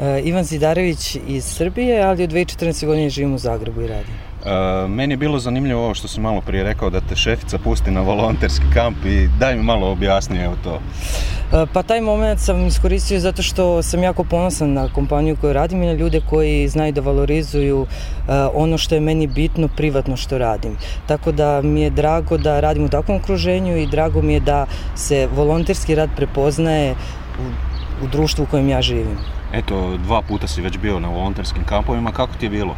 E, Ivan Zidarević iz Srbije, ali od 2014. godine živim u Zagrebu i radim. E, meni je bilo zanimljivo ovo što si malo prije rekao da te šefica pusti na volonterski kamp i daj mi malo objasni evo to. E, pa taj moment sam iskoristio zato što sam jako ponosan na kompaniju koju radim i na ljude koji znaju da valorizuju e, ono što je meni bitno privatno što radim. Tako da mi je drago da radim u takvom okruženju i drago mi je da se volonterski rad prepoznaje u, u društvu u kojem ja živim. Eto, dva puta si već bio na volonterskim kampovima, kako ti je bilo?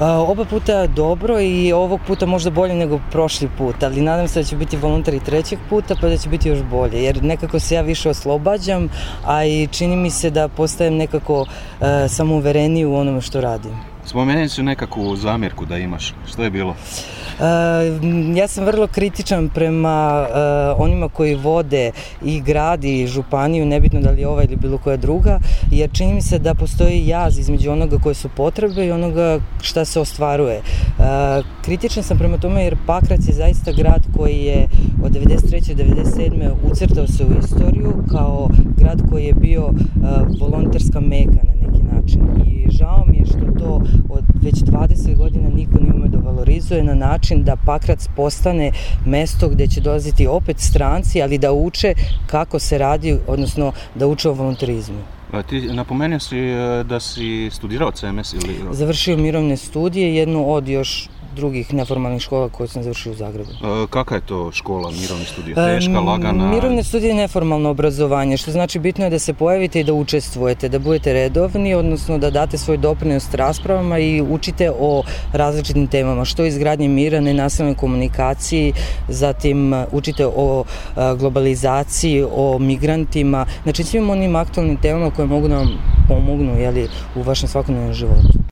Oba puta dobro i ovog puta možda bolje nego prošli put, ali nadam se da će biti volonter i trećeg puta pa da će biti još bolje, jer nekako se ja više oslobađam, a i čini mi se da postajem nekako uh, samouvereniji u onome što radim. Spomenuo si nekakvu zamjerku da imaš, što je bilo? ja sam vrlo kritičan prema onima koji vode i grad i županiju, nebitno da li je ova ili bilo koja druga, jer čini mi se da postoji jaz između onoga koje su potrebe i onoga šta se ostvaruje. Kritičan sam prema tome jer Pakrac je zaista grad koji je od 93. do 97. ucrtao se u istoriju kao grad koji je bio volonterska meka na neki način i žao mi je što to od već 20 godina niko nije ume da valorizuje na način da Pakrac postane mesto gdje će dolaziti opet stranci, ali da uče kako se radi, odnosno da uče o volonterizmu. Ti napomenuo si e, da si studirao CMS ili... Završio mirovne studije, jednu od još drugih neformalnih škola koje sam završio u Zagrebu. E, kakva je to škola, mirovne studije? Teška, lagana? Mirovne studije je neformalno obrazovanje, što znači bitno je da se pojavite i da učestvujete, da budete redovni, odnosno da date svoj doprinos raspravama i učite o različitim temama, što izgradnje mira, nenasilnoj komunikaciji, zatim uh, učite o uh, globalizaciji, o migrantima, znači svim onim aktualnim temama koje mogu da vam pomognu jeli, u vašem svakodnevnom životu.